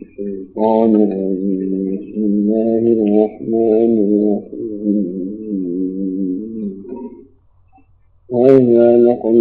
الشيطان الرجيم. بسم الله الرحمن الرحيم. وإذا لقوا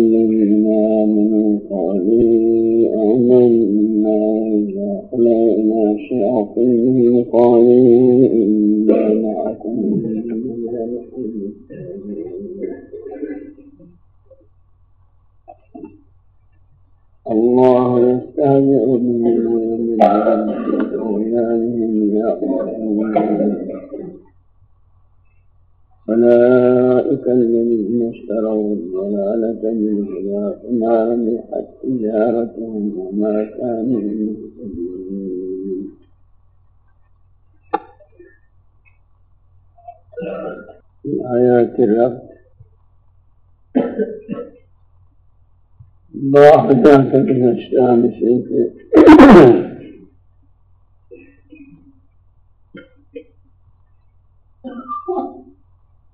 باحثات الاشتام شيء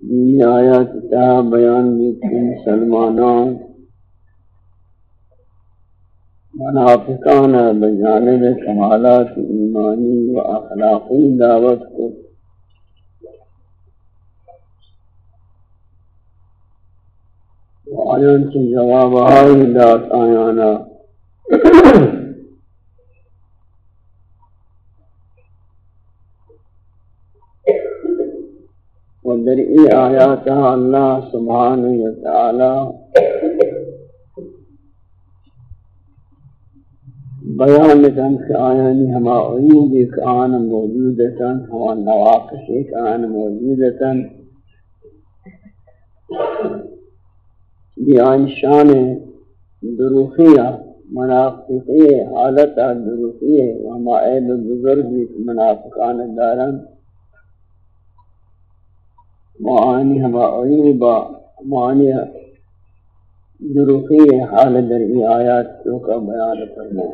یہ آیات تا بیان کی مسلمانوں منافقان بجانب کمالات ایمانی و اخلاقی دعوت کو آیان کی جواب آئی دات آیانا در ای آیات اللہ سبحانہ وتعالی بیان کن کہ آیانی ہما عیوب ایک آن موجودتاً ہما نواقص ایک آن موجودتاً بیان شان دروخیہ منافقی حالت دروخی وما عیب بزرگ منافقان دارن۔ معانی ہما عیوبا معانی دروخی حال در ای آیات تو کا بیان کرنا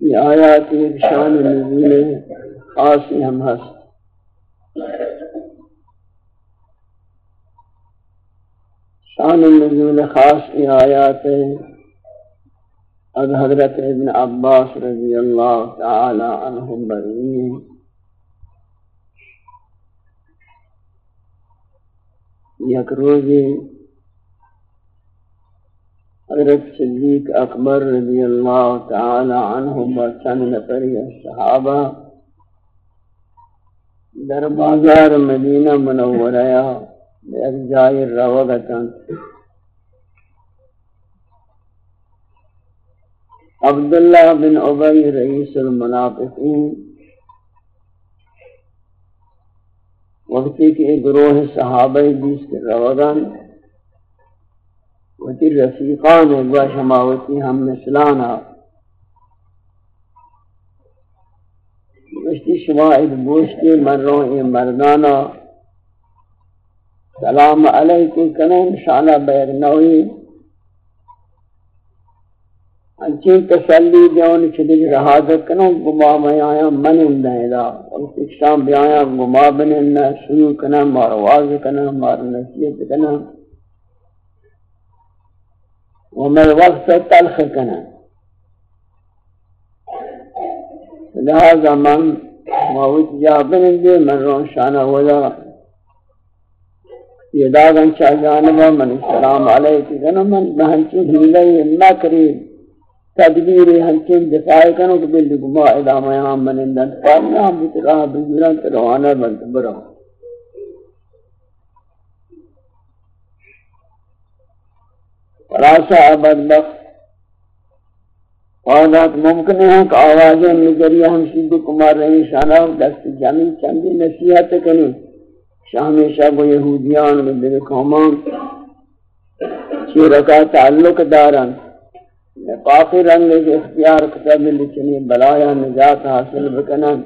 یہ آیات ایک شان نزول خاصی ہم ہست شان النزول خاص کی آیات از حضرت ابن عباس رضی اللہ تعالی عنہم بروی یک روزی حضرت صدیق اکبر رضی اللہ تعالی عنہم و چند نفری صحابہ در بازار مدینہ منورہ جائے روغتاً عبداللہ بن عبی رئیس المنافقین وقتی کے گروہ صحابہ جس کے روغن وتی رفیقان گوا شماوتی ہم مثلانا گوشتی شما اید ایک بوشتی مروں مردانا. سلام علیکم کنن شانہ بیگ نوی. انچی تسلی دیون چلی رہا دکنن گما میں آیا من اندہیں دا اور شام بھی گما بنن شروع کنن مار واضح کنن مار نصیت کنن ومن وقت تلخ کنن لہذا من موت جا بنن دے من رون شانہ ودا یہ داغن چاہ جانبا من السلام علیکم کنو من بہنچین ہیلئی مکری تدبیری ہنچین دفاع کنو کہ بلی گما ادامہ یہاں من اندن. پارنا ہم بیت راہ بزران تروانا بلد برو فراسا بدبخت قادات ممکن ہے کہ آوازیں نگریہ ہم سیدھ کمار رہی شانہ دست جامی چندی نصیحت کنی ہمیشہ وہ یہودیان میں دل قومان چی رکا تعلق دارن پاکی رنگ اختیار کتب لچنی بلایا نجات حاصل بکنن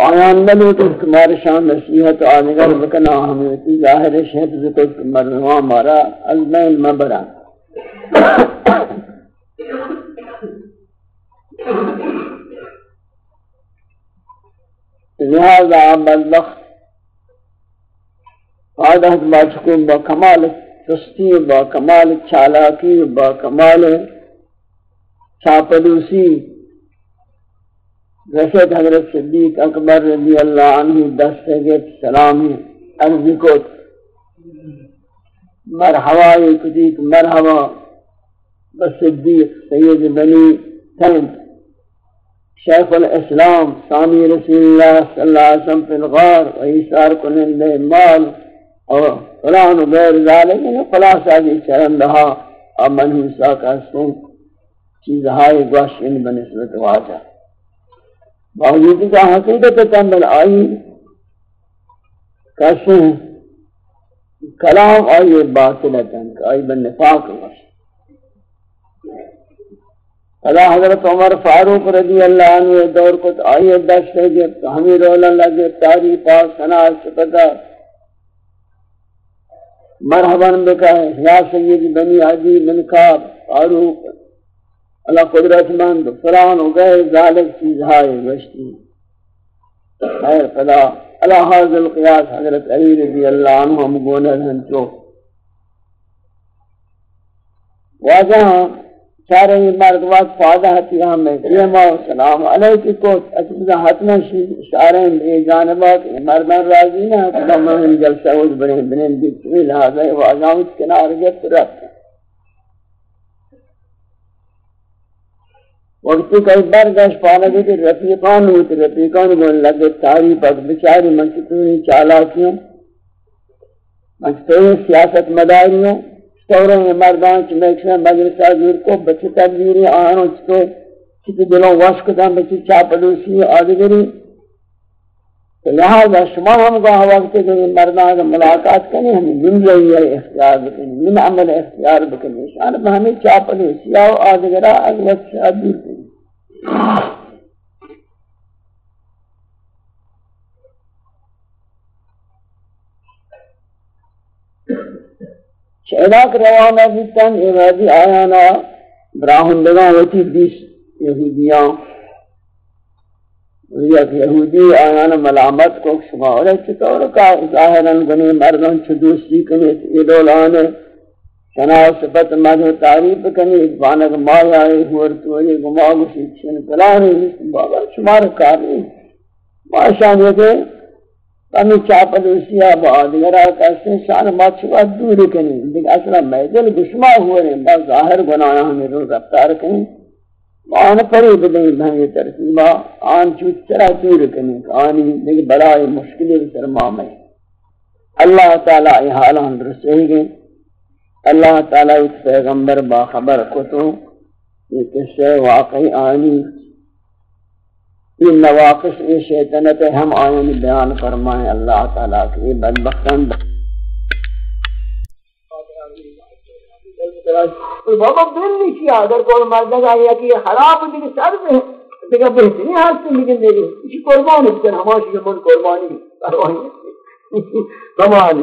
آیان بلو تو تمہاری شان نصیحت آنگر بکنا ہمیں تی ظاہر شہد کو مردوان مارا المین مبران لہذا بدبخت عادت با چکن با کمال سستی با کمال چالاکی، با کمال چاپلوسی۔ رسد حضرت صدیق اکبر رضی اللہ عنہ دست گفت سلامی عرضی کو۔ مرحبا کدیک مرحبا۔ بصدیق سید بنی تن شیخ الاسلام سامی رسول اللہ صلی اللہ علیہ وسلم فی الغار و ایسار کنن مال۔ اور فلان و غیر ذالک یعنی خلاصہ دی چرن رہا۔ اور منحوسا کا سن چیزہائی گوشن بنسبت واجہ۔ باوجود کا حقیقت تندل آئی کیسے ہیں کلام آئی باطل تن آئی بن نفاق وش اللہ حضرت عمر فاروق رضی اللہ عنہ دور کو آئی دست ہے، جب ہمیں رولا لگے تاری پاک، سنا سپتا مرحباً بکا یا سید بنی عجی بن کاب فاروق۔ اللہ قدرت مند، فلان ہو گئے ذالک چیز ہائے وشتی خیر فلا اللہ حاضر القیاس حضرت علی رضی اللہ عنہ ہم گونر ہاں، ہم چو واجہ چارے مرد وقت فادہ حتی ہمیں دیما و سلام علیکی کو اچھا حتنا شارین بے جانبات مردان راضی نہ حتنا مہن جلسہ ہوئی بنے بنے دیکھوئی لہذا واجہ اس کنار گفت رکھتا وقتی کئی بار گشت پانا گئی رفیقان ہوتی رفیقان کو لگے؟ تاری پاک بچاری منچتونی چالاکیوں منچتونی سیاست مداریوں سوروں میں مردان چی میکشن مدرسہ دور کو بچی تبدیری آنوں چکے چکی دلوں وشک دن بچی چاپلوسی آدھگری لہذا شما ہم کو وقت کہ مردان ملاقات کریں، ہم من رہی ہے اختیار بکنی من عمل اختیار بکنی شان ہمیں چاپلوسی آو آدھگرہ اگوت شادی کریں شہداک روانہ بیتن ایوازی آیانا براہندگان ہوتی بیس یہودیاں۔ یک یہودی آیانا ملامت کو شما اور چطور کا ظاہران گنی مردان چھ دوستی کنی یہ دولانے شنا صفت مدھ تعریف کنی بانک مایا ہے ہور تو یہ گماغ سے چھن پلانے بابا شمار کاری۔ ماشاء اللہ کہ کمی چاپل اسیا بعد گرا کسے شان ما چھوا دور کنی، لیکن اصلا محضل گشما ہوئے با ظاہر گناہ ہمیں رو رفتار کنی۔ آن پری بدیں بھنگے ترتیبا آن چوت چرا دور کنی آنی لیکن بڑائی مشکلی سرمام ہے اللہ تعالی حالان رسے گئے اللہ تعالیٰ اس پیغمبر باخبر کو تو یہ قصہ واقعی آنی۔ یہ نواقص یہ شیطنت ہم آئین بیان فرمائیں۔ اللہ تعالیٰ کی یہ بدبختان بابا دل نہیں کیا۔ اگر کوئی مرد آیا کہ یہ خراب دیکھ سر میں دیکھا بہتری ہاتھ سے لیکن میری اسی قربان ہے۔ ہماشی کے من قربانی پرواہی کمال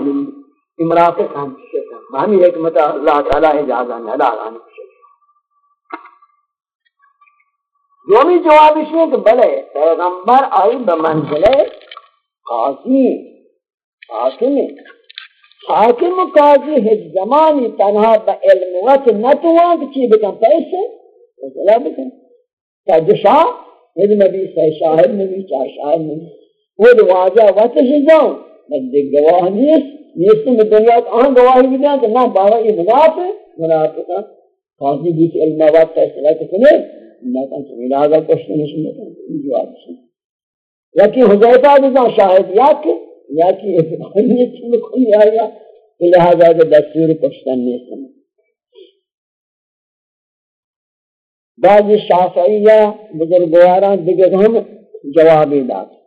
امراق کام شیطان ہمی حکمت اللہ تعالی اجازہ نے ادا آنے دومی جواب اس میں کہ بلے، پیغمبر آئی بمنزل قاضی حاکم حاکم قاضی ہے زمانی تنہا با علم وقت نتوان کہ چی بکن پیسے مسئلہ بکن تا جشا یہ نبی سے شاہد نبی چاہ شاہد نبی وہ دواجہ وقت شزاؤں مجد گواہ نیست نیستی میں دنیا آن گواہی بھی دیں کہ نہ بابا یہ منافع منافع قاضی بیچ علم آباد فیصلہ کسنے اللہ کا سمیل آگا کشتے نشن دیتا ہے جواب سن یا کہ حضیفہ بھی شاہد یا کہ یا کہ یہ چیز کوئی آئے گا لہذا کہ دستور کشتن نیسن بعض شافعیہ بزرگواران دیگر ہم جوابی داتا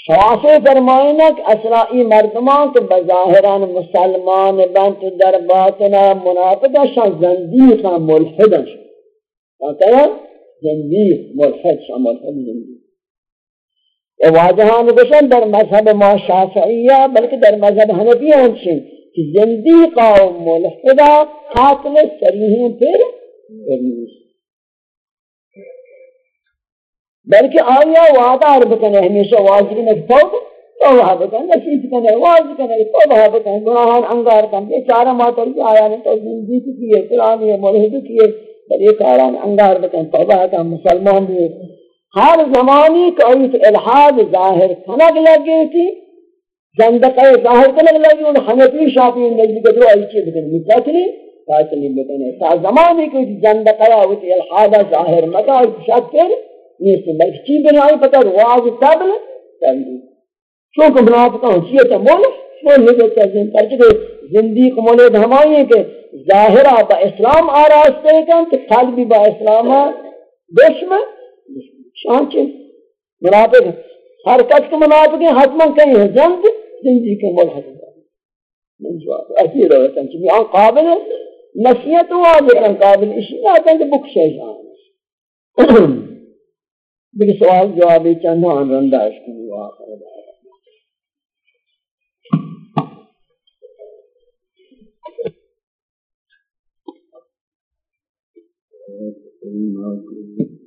شافع فرمائنا کہ اسرائی مردمان کے بظاہران مسلمان بنت در باطنا منافقہ شان زندیقا ملحدا شان کہا زندیق ملحد شان ملحد زندیق یہ بشن در مذہب ما شافعیہ، بلکہ در مذہب حنفیہ ہمشن کہ زندیقا و ملحدا قاتل سریحیں پھر بلکہ آیا وعدہ بکنے ہمیشہ واضح کرنے توبہ توبہ بکنے نصیب کرنے واضح کرنے توبہ بکنے گناہان، انگار کن کرنے بیچارہ ماتر کی آیا نے تو زندگی کیے قرآن ہے ملحد کیے بل ایک آران انگار بکنے توبہ کا مسلمان بھی ہر زمانی کا ایت الحاد ظاہر کھنک لگے تھی زندقہ ظاہر کھنک لگے اور حنفی شافی نجد کے دو آئی چیز بکنے متاثری فاصلی بکنے تا زمانی کو زندقہ ایت الحاد ظاہر مکہ شکر نیست بلکہ چی بنائی، پتہ رواز تابل چون کہ بنا پتہ ہوں چیئے تو مول مول نہیں دیتا زندگی پرچہ زندگی کو مولے دھمائی ہے کہ ظاہرہ با اسلام آراستے کن تو قلبی با اسلام دشمن۔ شان چیز منافق حرکت کے منافق ہیں حتما کہیں ہے۔ جنگ زندگی کے مول حتما من جواب، ایسی رویتاں چیزی آن قابل ہے۔ نصیت ہوا لیکن قابل اسی نہ آتا ہے کہ بکشے جان دیکھ سوال جوابی چند آن رندہ اشکو ہوا آخر ترجمہ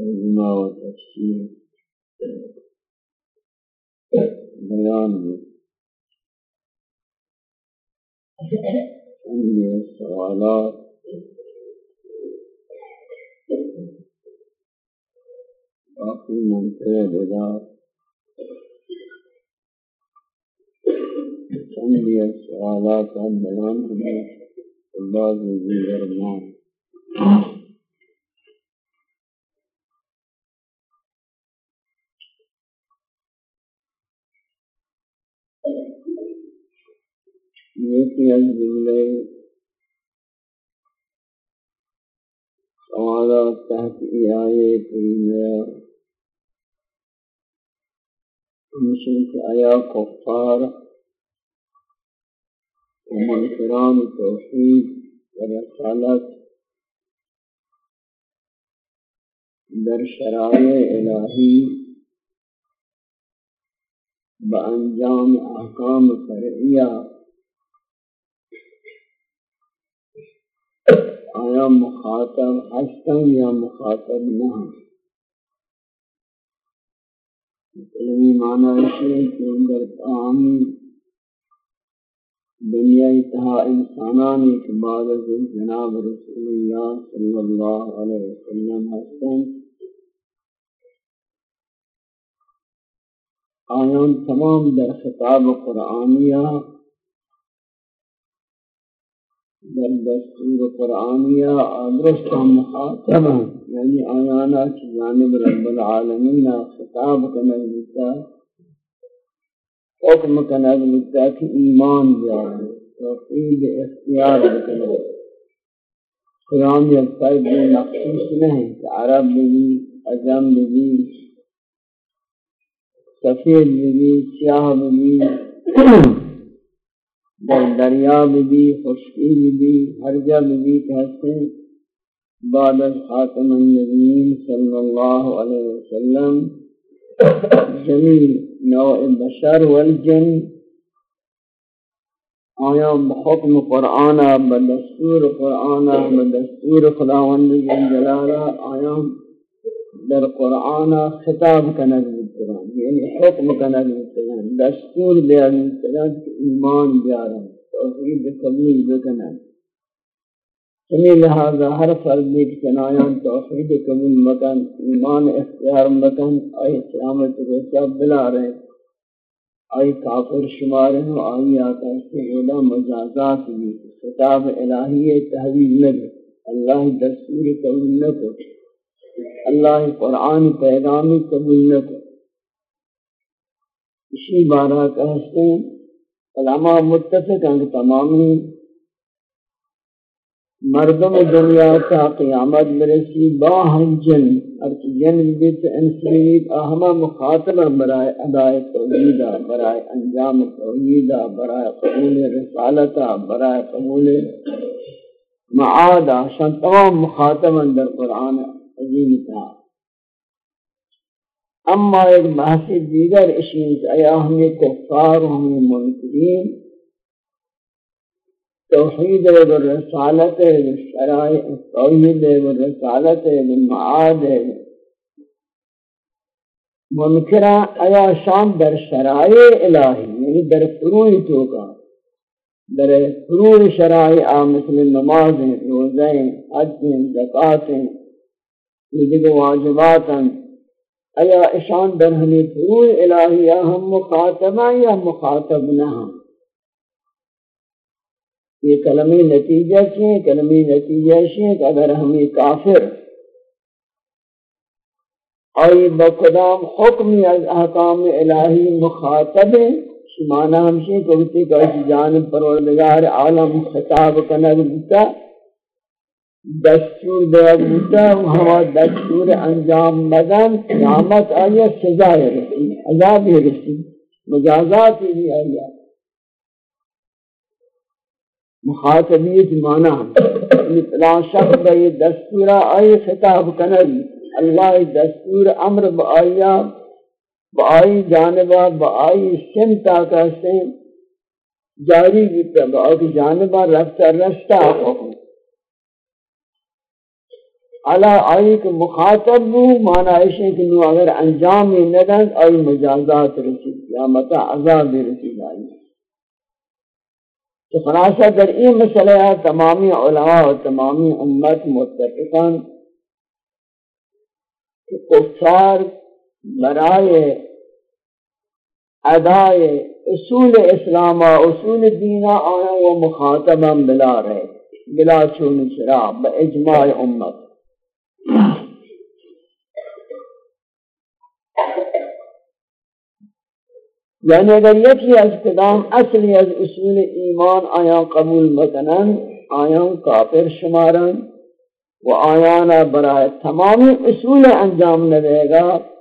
و تفسیر بیان میں سوالات باقی منطقه بدار چندی از سوالات بیان بعض دیگر ما يهدي الليل وعلى تحت آيات الله مشن آیا کفار و منکران توحید و رسالت در شرائع الهي بانجام احكام فرعيه آیا مخاطب ہستن یا مخاطب نہ علمی مطلب معنی ہے کہ اندر عامی دنیا اتہا انسانان ایک بعد از جناب رسول اللہ صلی اللہ علیہ وسلم حسن آیان تمام در خطاب قرآنیہ در دستور قرآنیہ آدرست مخاطب ہیں یعنی آیانا کی جانب رب العالمین خطاب کنگ لیتا حکم کنگ لیتا کہ ایمان جائے، توحید اختیار بکنگ قرآن یا قید مخصوص نہیں کہ عرب بھی عجم بھی سفید بھی سیاہ بھی در دریا بھی خشکی بھی ہر جب بھی کہتے بعد خاتم النبیین صلی اللہ علیہ وسلم جمیل نوع بشر والجن آیا بحکم قرآن بدستور قرآن بدستور خداوند جلالہ آیا در قرآن خطاب کنگ بکران یعنی حکم کنگ دستور بیان بکران ایمان بیارن توحید قبول بکنن چنی لہذا ہر فرد ایک چنایان توحید قبول مکن، ایمان اختیار مکن. آئی قیامت روچہ بلا رہے آئی کافر شمار ہیں آئی آتا سے اولا مجازات بھی خطاب الہی تحویل نبی. اللہ دستور قبول نکو. اللہ قرآن پیغامی قبول نکو. اسی بارہ کہتے ہیں علماء متفق ہیں کہ تمامی مردم دنیا تا قیامت برسی با ہم جن ارچ جن بیت انسانیت اہما مخاطبہ برائے ادائے توحیدہ، برائے انجام توحیدہ، برائے قبول رسالتہ، برائے قبول معادہ شان تمام مخاطب اندر قرآن عظیم تھا اما ایک بحث دیگر اشیاء ایا ہمیں کفار ہمیں منکرین، توحید و رسالت و شرائع توحید و رسالت و معاد. منکرہ ایا شان در شرائع الہی یعنی در فروع توکا در فروع شرائع مثل نماز روزیں حج، زکات یہ واجبات ایا اشان در ہمیں فروع الہیہ ہم مخاطبہ یا مخاطب نہ ہم؟ یہ کلمی نتیجہ کیے کلمی نتیجہ شیئے کہ اگر ہمیں کافر آئی بقدام حکمی از احکام الہی مخاطب ہیں شمانا ہمشی کو کہتے کہ اس جانب پروردگار عالم خطاب کنگ بتا دستور دیا بتا ہوا دستور انجام مدن قیامت آئیے سزا رسی عذاب رسی مجازات ہی آئیے مخاطبیت مانا لا شخص بے دستورا آئی خطاب کنر اللہ دستور امر بآیا، بآئی جانبا، بآئی سمتا کہتے جاری بیتا بآئی جانبا رفتہ رستہ حکم علا آئی کہ مخاطب بو مانا ایشیں کہ نو اگر انجام ندن، آئی مجازات رسید، یا متا عذاب رسید آئی۔ کہ خلاصہ در این مسئلہ تمامی علماء و تمامی امت متفقان کہ کفار برائے ادائے اصول اسلام اصول دینا آیا و مخاطبا بلا رہے، بلا چون چرا، با اجماع امت۔ یعنی اگر یکی از کدام اصلی از اصول ایمان آیان قبول مکنن آیان کافر شمارن و آیانا برای تمام اصول انجام ندے گا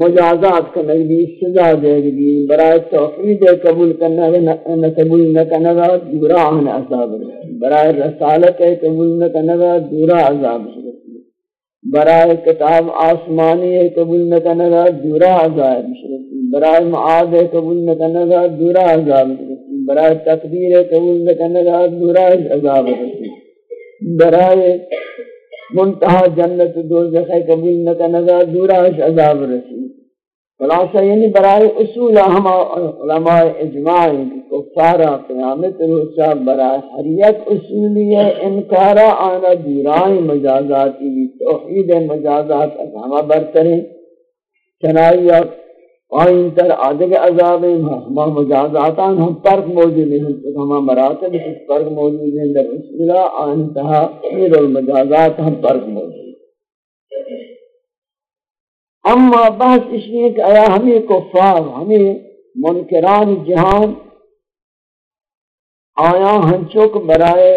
مجازات کنگ بھی سزا دے گی برای توحید قبول کرنا نہ قبول نہ کرنا گا دورا آہن عذاب برای رسالت قبول نہ کرنا گا دورا عذاب برای کتاب آسمانی قبول نہ کرنا گا دورا عذاب برای معاد قبول نہ کرنا گا دورا عذاب برای تقدیر قبول نہ کرنا گا دورا عذاب برای منتہا جنت دوزخ قبول نہ کرنا گا دورا عذاب رسی خلاصہ یعنی برای اصول ہم علماء اجماعی کفارا قیامت روچا برای حریت اصولی انکارا آنا دورائیں مجازاتی بھی توحید مجازات ہمہ برتریں چنائی آئین تر آدھگ عذاب ہم مجازاتان ہم فرق موجود ہیں ہم مراتب اس فرق موجود ہیں، در رسول اللہ آئین تہا خیر المجازات ہم فرق موجود ہیں اما بحث اس لیے کہ آیا ہمیں کفار، ہمیں منکران جہان آیا ہنچوک برائے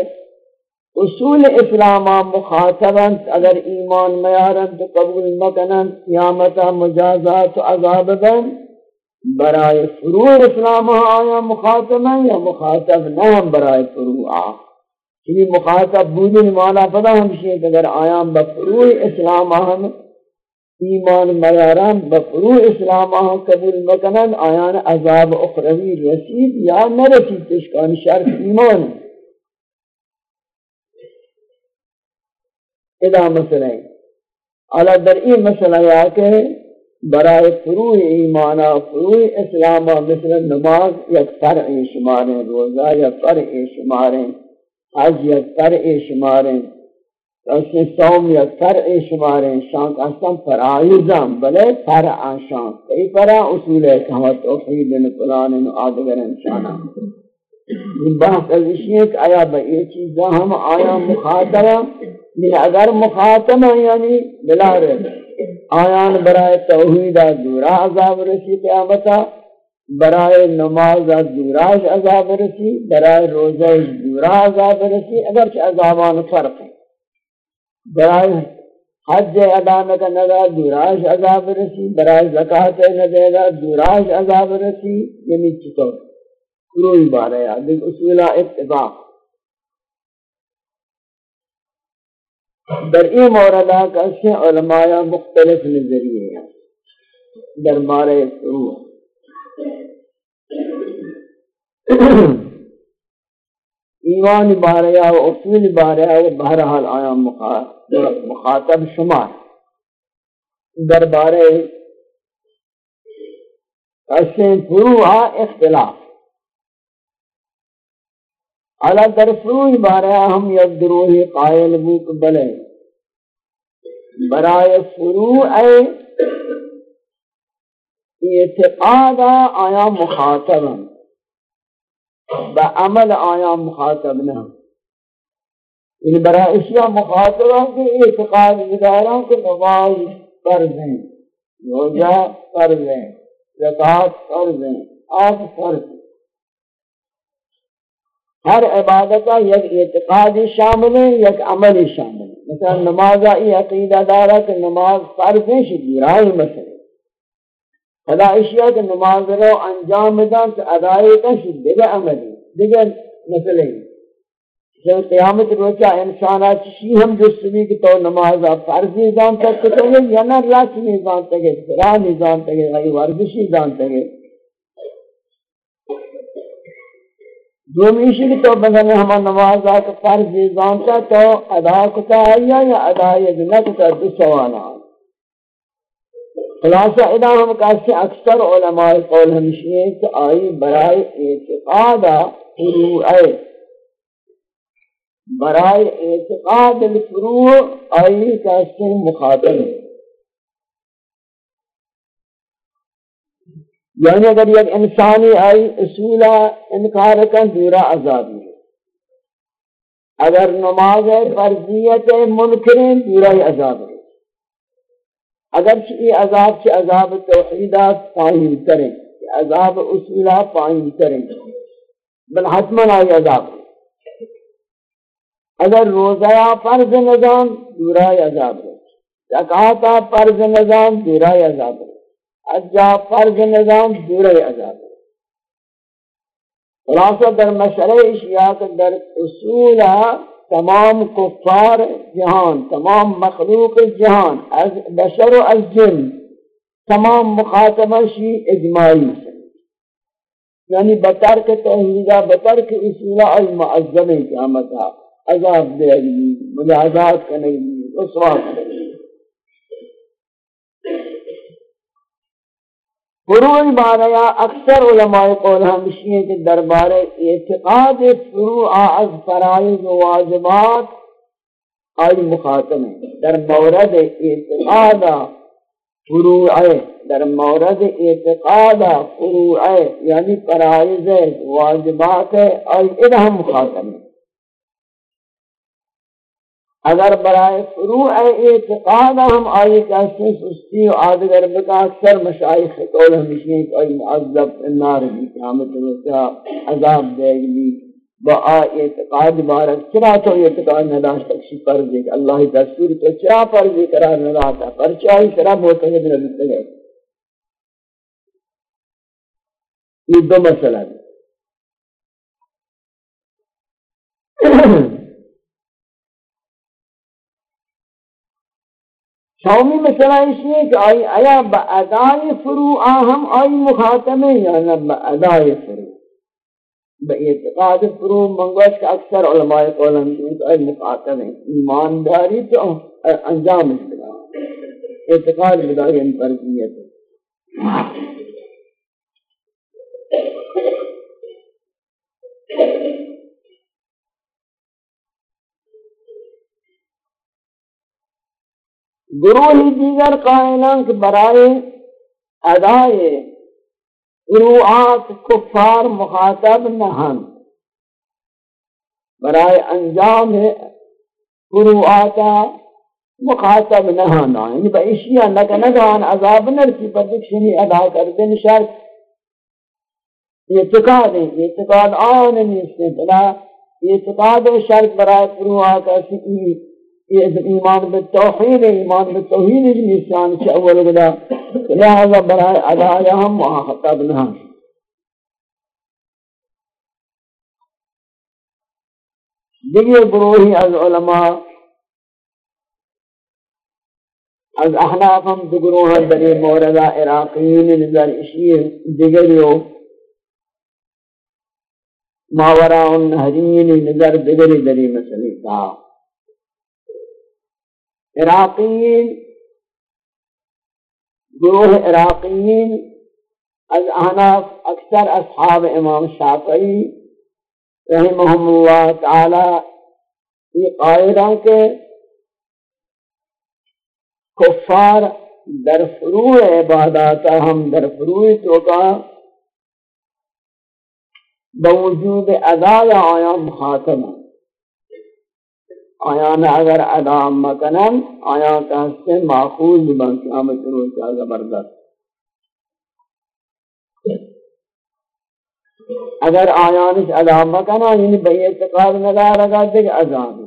اصول اسلام مخاطباً اگر ایمان میارن تو قبول مکنن، قیامتا مجازات و عذاب بن برائے فروع اسلام آیا مخاطباً یا مخاطب نہ برائے فروع آ؟ یعنی مخاطب بودن مانا پدا ہمشی کہ اگر آیا بفروع اسلام آہم ایمان میاران بفروع اسلام آہاں قبول مکنن، آیان عذاب اخروی رسید یا نرسید تشکان شرط ایمان. ادا مسئلہ ہے. علا در این مسئلہ یا کہ برای فروع ایمانا فروع اسلاما مثل نماز یک فرع شماریں روزہ یا فرع شماریں حج یا فرع شماریں اسے سوم یا فرع شماریں شان اصلا فرائضم بلے فرع شان کئی فرع اصول ہے کہ ہم توحید فلان آدگر انشانا یہ بحث از اشیاء کہ آیا با یہ چیزا ہم آیا مخاطبہ من اگر مخاطبہ یعنی بلا رہے آیان برائے توحید دورا عذاب رسی قیامتا برائے نماز دوراش عذاب رسی، برائے روزہ دورا عذاب رسی، اگرچہ عذابان فرق ہے برائے حج ادا نہ کرنے گا دوراش عذاب رسی، برائے زکات نہ دے گا دوراش عذاب رسی یعنی چطور کوئی بار ہے دیکھ اصول اتفاق۔ در این مورد کا سے علماء مختلف نظریے ہیں۔ در مارے فروع ایمان باریا و اصول باریا و بہرحال آیا مخاطب شمار در بارے اسے فروع اختلاف۔ علا در فروع باریا ہم یک دروہی قائل بوک بلے۔ برائے فروع اعتقاد آیا مخاطبا۔ با عمل آیا مخاطب نہ یعنی برای اشیاء مخاطب مخاطبہ کے اعتقاد ادارہ کے نماز فرض ہیں روزہ فرض ہیں زکات فرض ہیں آف فرض ہر عبادت یک اعتقاد شامل ہے، یک عمل شامل ہے۔ مثلا نماز ای عقیدہ دارہ کہ نماز فرض ہیں شدیرائی مسئلہ خدا اشیاء کہ نماز رو انجام دان تو ادائی کا شد دیگه عملی. دیگه مسئلہ ہی جب قیامت روچا انسانا چشی ہم جسمی کی تو نماز فرض نظام تک تو گے یا نہ رچ نظام تک ہے راہ نظام تک غیر ورزشی نظام تک ہے دومیشی تو بگنے ہما نماز آکا فرض نظام تک تو ادا کتا ہے یا ادا یا نہ کتا دو سوالات خلاصہ ادا ہم کہتے ہیں اکثر علماء قول ہمشی ہیں کہ آئی برائے اعتقاد فروع برائے اعتقاد الفروع آئی کہتے ہیں مخاطب۔ یعنی اگر یک انسانی آئی اصولہ انکار کن دورا عذابی اگر نماز فرضیت منکرین دورا عذاب ہے۔ اگر یہ عذاب سے عذاب توحیدات پائن کریں عذاب اصولہ پائن کریں۔ بل حتمن آئی عذاب۔ اگر روزہ فرض نظام دورا عذاب۔ رہے زکاتا فرض نظام دورا عذاب۔ رہے اجا فرض نظام دورا عذاب۔ رہے خلاصہ در مشرع اشیاء در اصولہ تمام کفار جہان، تمام مخلوق جہان، از بشر و از جن، تمام مخاطبہ شی اجماعی یعنی بطر بطرک توحیدہ کے اصولہ از معظم قیامتہ عذاب دے گی، مجازات کرنے گی اسوا کرنے گی۔ فروع باریا اکثر علماء قول ہمشی ہیں کہ دربار اعتقاد فروع از فرائض و واجبات آئی مخاطب ہیں۔ در مورد اعتقاد فروع، در مورد اعتقاد فروع یعنی فرائض، واجبات آئی ادھا مخاطب ہیں۔ اگر برائے فروع اعتقاد ہم آئی کہتے سستی و آدگر بکا اکثر مشایخ قول ہمیشہ کہ آئی معذب النار بھی قیامت روچا عذاب دے گی۔ با آئی اعتقاد بارک، چرا تو اعتقاد نداشت اکشی فرض ہے کہ اللہ تصویر تو چرا پر فرض قرار نداشتا پر چاہی چرا موتنگد نبیتے گئے یہ دو مسئلہ ہے قومی مسئلہ اس لیے کہ آئی آیا با ادائی فرو آہم آئی مخاتم ہے یا نہ با ادائی فرو۔ با اعتقاد فرو منگوش کا اکثر علماء قولن کہ آئی مخاتم ہے ایمانداری تو انجام اس طرح۔ اعتقاد بدائی ان پر کیت ہے گروہ دیگر قائلان کے برائے ادائے، گروہات کفار مخاطب نہن برائے انجام گروہاتا مخاطب نہانا یعنی با اشیاء لکا ندان عذاب نرسی پر دکشنی ادا کر دن شرط اعتقاد ہے اعتقاد آن نہیں اس نے بلا اعتقاد و شرط برائے گروہات ایسی۔ یہ ایمان بالتوحید ایمان بالتوحید کی نشان سے اول بدا لہذا برائے ادایا ہم وہاں خطاب نہ دیگر گروہی از علماء، از احناف ہم دگروہ در موردہ، عراقیین، نظر اشیر دیگر یو ماورا النہرین، نظر بگری دری مسئلی تا عراقیین، گروہ عراقیین، از احناف اکثر اصحاب امام شافعی رحمهم اللہ تعالی یہ قائرہ کے کفار در فروع عباداتا ہم در فروع تو کا بوجود ادا یا آیا مخاطب آیا نہ اگر ادا مکنن آیا کہتے ہیں ماخوذ بن قیامت روز کا زبردست. اگر آیانش ادا مکنا یعنی بے اعتقاد نگاہ رگا دیکھ عذابی.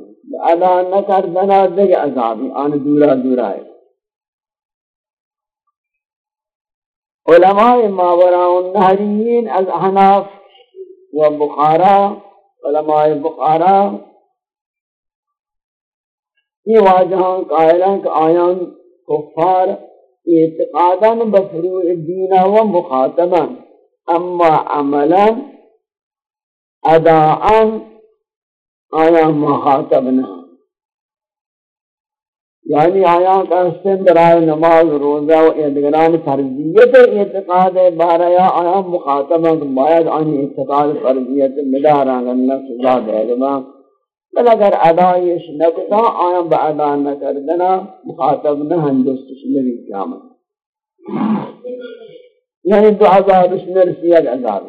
ادا نہ کردنا دیکھ عذابی. آن دورا دورا ہے علماء ماورا النہریین از احناف و بخارا، علماء بخارا یہ واجہاں، قائلان کہ آیان کفار اعتقادا بفروع الدین و مخاطبا، اما عملا اداءا آیان مخاطبنا یعنی آیا کا استن برائے نماز، روزہ و ادگران فرضیت اعتقاد بارا یا آیا مخاطبہ باید آنی اعتقاد فرضیت مدارا گنہ سزا دے گا بل اگر ادائیش نکتا آیا با ادا نکردنا مخاطب نہ ہندستش نبی قیامت۔ یعنی دو عذاب اس میں رسیت عذاب۔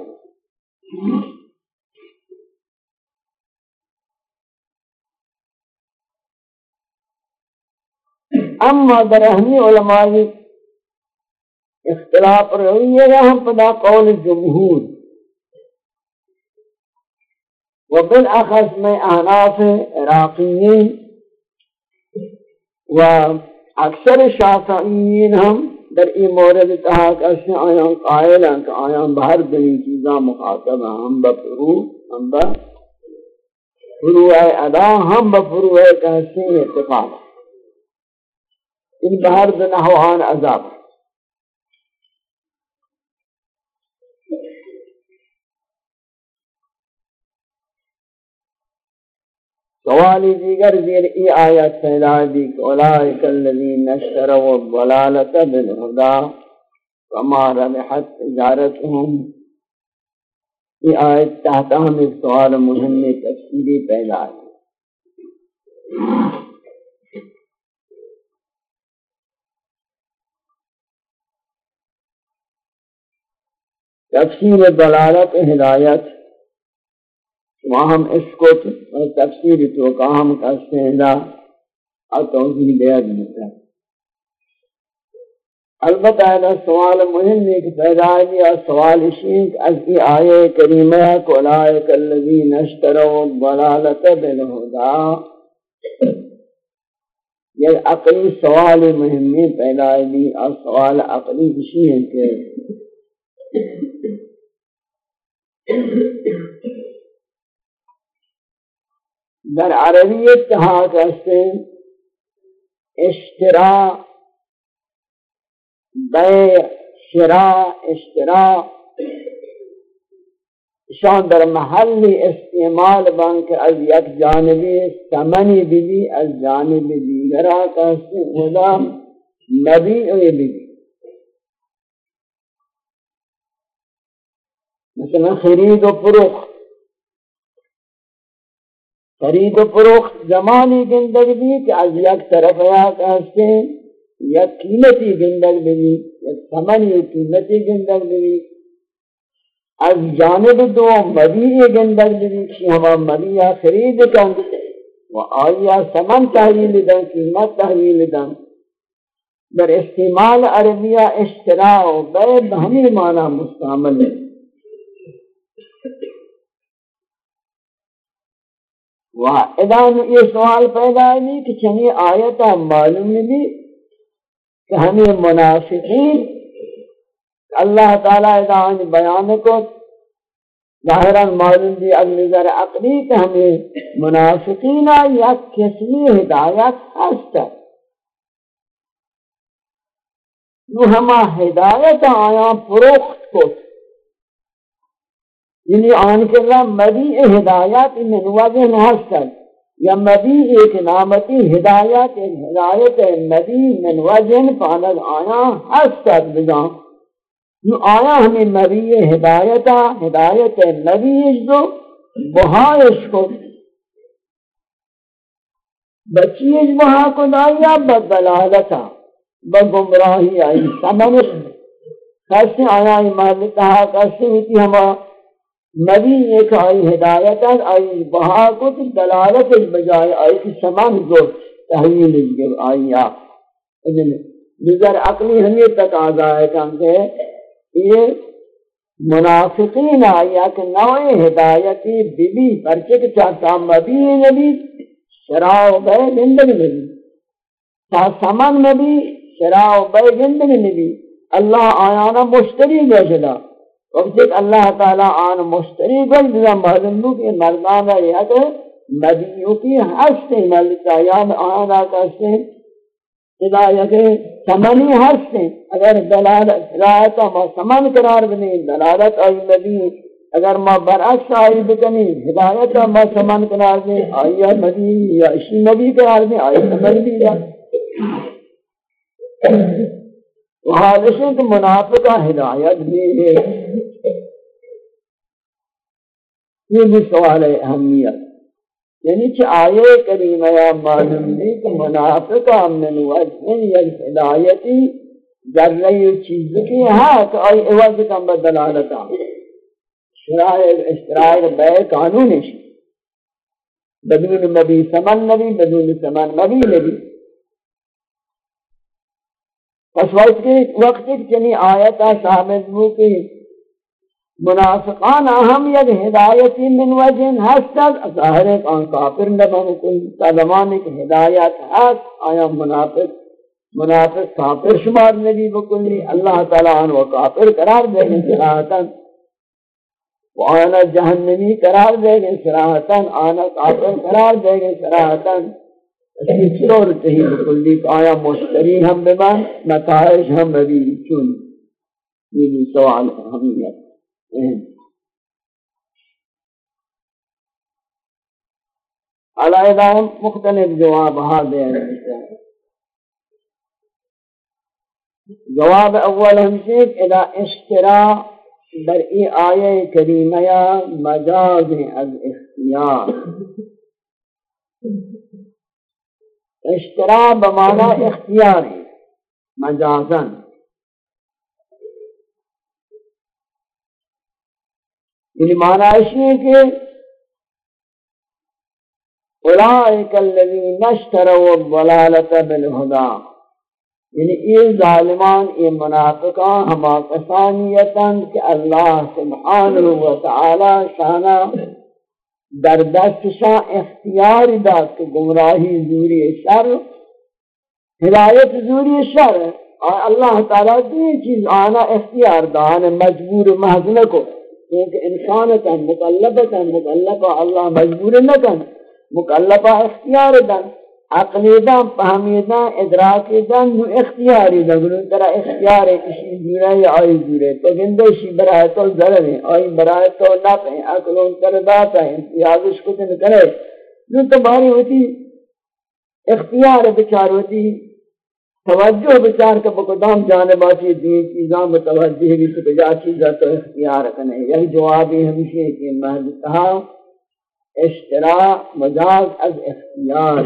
اما در اہمی علماء اختلاف رویے گا ہم پدا قول جمہور۔ و بالاخص میں احناف عراقیین و اکثر شافعیین ہم در این مورد کہا کہ اسے آیاں قائل ہیں کہ آیاں بہر دنی چیزاں مخاطب ہیں، ہم بفرو ہم بفرو ادا، ہم بفرو کہ اسے اتفاق۔ ان بہر نحوان عذاب۔ سوالی دیگر دیر ای آیت پیدا دی کہ اولائک الذین اشتروا الضلالت بالہدا وما ربحت تجارتهم ای آیت تحت ہم ایک سوال مهم تفسیری پیدا دی تفسیر دلالت ہدایت۔ وہاں ہم اس کو تفسیر تو کام کرتے ہیں اور توضیح بیعت دیتا البتہ ہے سوال مهم ہے کہ پیدا ہے سوال شیخ از کی آیے کریمہ کو لائک الذین اشتروا الضلالت بالہدا یہ عقلی سوال مهم پیدا ہے اور سوال عقلی کشی ہے کہ در عربیت کہا کہتے ہیں اشترا بیع شرا، اشترا. شان در محلی استعمال بان کہ از یک جانبی سمنی بھی از جانب دیگرہ کہتے ہیں غلام نبی بھی مثلا خرید و فروخت. خرید و فروخت زمانی گندگ بھی کہ از یک طرف یا کہتے ہیں یک قیمتی گندگ بھی، یک ثمنی قیمتی گندگ بھی. از جانب دو مبیع گندگ بھی کہ ہما مبیع خرید کن و آیا ثمن تحویل دن، قیمت تحویل دن. در استعمال عربیہ اشتراء و بیب ہمیں معنی مستعمل ہے. ادان یہ سوال پیدا نہیں کہ چنی آیتا معلوم بھی کہ ہمیں منافقین اللہ تعالیٰ ادان بیان کو ظاہراً معلوم بھی اگلی ذر عقلی کہ ہمیں منافقین یا کسمی ہدایت ہستا نو ہما ہدایت آیا پروخت کو یعنی آن کے اللہ مبی ہدایات من وجہ حسن یا مبی ایک نامتی ہدایت ہدایت مبی من وجہ پاند آیا حسن بجان یو آیا ہمیں مبی ہدایتا، ہدایت مبی جو بہائش کو۔ بچیج بہا کو دایا بدلالتا بگمراہی آئی۔ سمنش کیسے آیا ایمان کہا کیسے ہوتی ہمارا نبی نے ایک آئی ہدایت آئی بہا کو تو دلالت بجائے آئی کی سمان جو تحویل جب آئی آ نظر عقلی ہمیں تک آگاہ ہے کہ یہ منافقین آیا کہ نوع ہدایتی بی بی پرچک چاہتا مبی نبی شراؤ بے زندگی نبی۔ تا سمان نبی شراؤ بے زندگی نبی۔ اللہ آیانا مشتری گوشدہ وقت اللہ تعالی آن مشتری گل دیدن معلوم لو کہ مردان رہی ہے کہ مدیوں کی ہستے ملکہ یا آن آتا ہستے اذا کہ سمنی ہستے اگر دلالت رایتا ما سمن قرار بنی دلالت آئی مدی، اگر ما برعکس آئی بکنی ہدایت ما سمن قرار دیں آئی مدی یا اسی نبی قرار دیں آئی سمن بھی یا حالشیں کہ منافقہ ہدایت بھی ہے۔ یہ بھی سوال ہے اہمیت۔ یعنی کہ آئے کریمہ یا معلوم نہیں کہ منافقہ من وجہ یا ہدایتی در رہی چیز کی ہاں کہ آئی عوض کم بدلالتا شرائع بے قانون شی بدون نبی سمن نبی، بدون سمن نبی نبی۔ پس وقت کی وقت چنی آیتا ثابت ہو کہ منافقان اہم یک ہدایتی من وجہ ہستد ظاہر ہے کہ کافر نہ نبن۔ کوئی تدمان ایک ہدایت ہست۔ آیا منافق منافق کافر شمار نبی بکلی اللہ تعالیٰ عنہ کافر قرار دے گے سراحتاً آنا جہنمی قرار دے گے سراحتاً آنا کافر قرار دے گے سراحتاً اسی صورت ہی بکلی آیا مشتری ہم بمان نتائج ہم ابھی چون یہ سوال اہمیت علیہ مختلف جواب ہاں دے جواب اول ہم سے اذا اشترا در ای آیے کریمہ مجاز از اختیار۔ اشترا بمانا اختیار مجازن یعنی معنی ہے کہ اولئک الذین اشتروا الضلالة بالهدى. یعنی یہ ظالمان یہ منافقان ہما کسانیتاً کہ اللہ سبحانہ وتعالی شانا در دست شاہ اختیار داد کہ گمراہی زوری شر، ہدایت زوری شر۔ اللہ تعالیٰ کی چیز آنا اختیار دان مجبور محض کو کیونکہ انسانتا مکلبتا مکلبا اللہ مجبور نہ کن۔ مکلبا اختیار دن۔ عقلی دن پہمی دن ادراکی دن نو اختیاری دن گلو ترہ اختیار ہے کسی جورے یا آئی جورے تو گندشی برای تو ضرر ہیں آئی برای تو نپ ہیں عقلون تر داتا ہیں امتیازش کو دن کرے. نو تمہاری ہوتی، اختیار بچار ہوتی، توجہ بچار کا بقدام جانب آتی دین چیزاں متوجہ بھی تو بجا چیزا تو اختیار کنے یہی جوابی ہمیشہ کہ مہد کہا اشترا، مجاز از اختیار.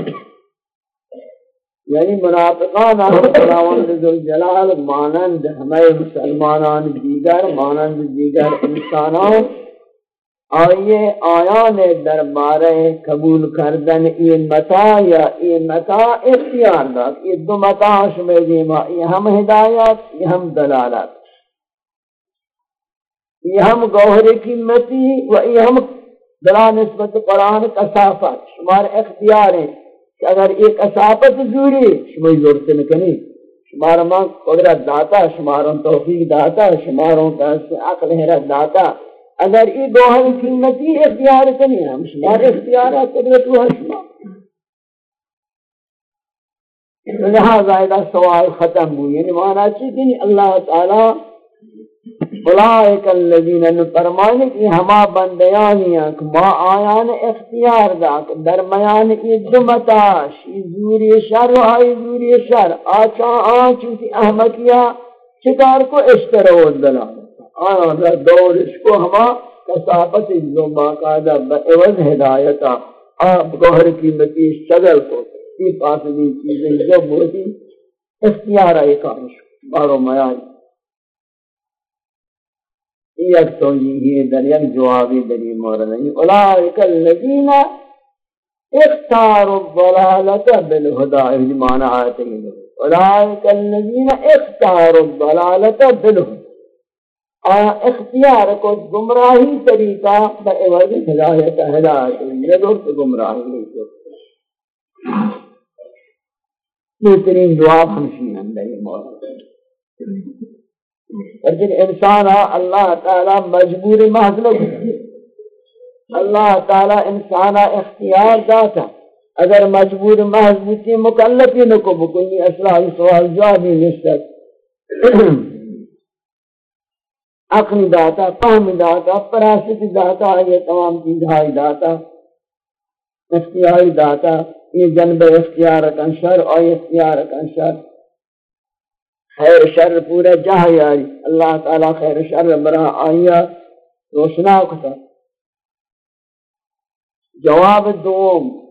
یعنی منافقان خداوند ذوالجلال مانند ہمیں مسلمانان دیگر، مانند دیگر انسانوں آئیے آیان دربارے قبول کردن این متا یا این متا اختیار داد. یہ دو متا شمیلی ما یہ ہم ہدایات یہ ہم دلالات یہ ہم گوھر قیمتی و یہ ہم دلا نسبت قرآن کسافت شمار اختیار ہیں کہ اگر ایک کسافت ضروری شمار ضرورت نکنی شمار ماں قدرت داتا، شماروں توفیق داتا، شماروں کا عقل حرت داتا۔ اگر یہ دو ہم قیمتی اختیار کریں ہم شمار اختیارات قدرت وہ شمار۔ لہذا اذا سوال ختم ہوئی یعنی معنی چیز کہ یعنی اللہ تعالی اولائک الذین فرمانے کہ ہما بندیانی ہیں، کہ ما آیان اختیار دا درمیان ای دمتا شی زوری شر و آئی زوری شر، آچا آنچو تی احمقیہ چکار کو اشترو دلا۔ آنا دا دورش کو ہما کسابت جو باقاعدہ بعوض ہدایتا۔ آپ گوھر کی قیمتی شگل کو تی پاسدی چیزیں جو بہتی اختیار آئی کارش بارو میائی یک توجیہی در یک جوابی در یہ مورد ہے۔ اولئک الذین اختاروا الضلالة بالهدى، یہ معنی آیت ہے۔ اولئک الذین اختاروا الضلالة بالهدى۔ اختیار کو گمراہی طریقہ بعوض ہدایت ہدایت یہ درست گمراہی نہیں بہترین جواب ہمشی اندر یہ مورد ہے۔ لیکن انسان اللہ تعالی مجبور محض اللہ تعالی انسان اختیار داتا۔ اگر مجبور محض بوتی مکلفی نکو بکنی اصلاح، سوال جوابی نشتت عقل داتا فهم داتا پراست داتا، یہ تمام چیزہائی داتا، اختیاری داتا۔ یہ جنب اختیار کن شر اور اختیار کن شر۔ خیر شر پورا جہاں یاری۔ اللہ تعالی خیر شر برا آئیا روشنا کتا۔ جواب دوم۔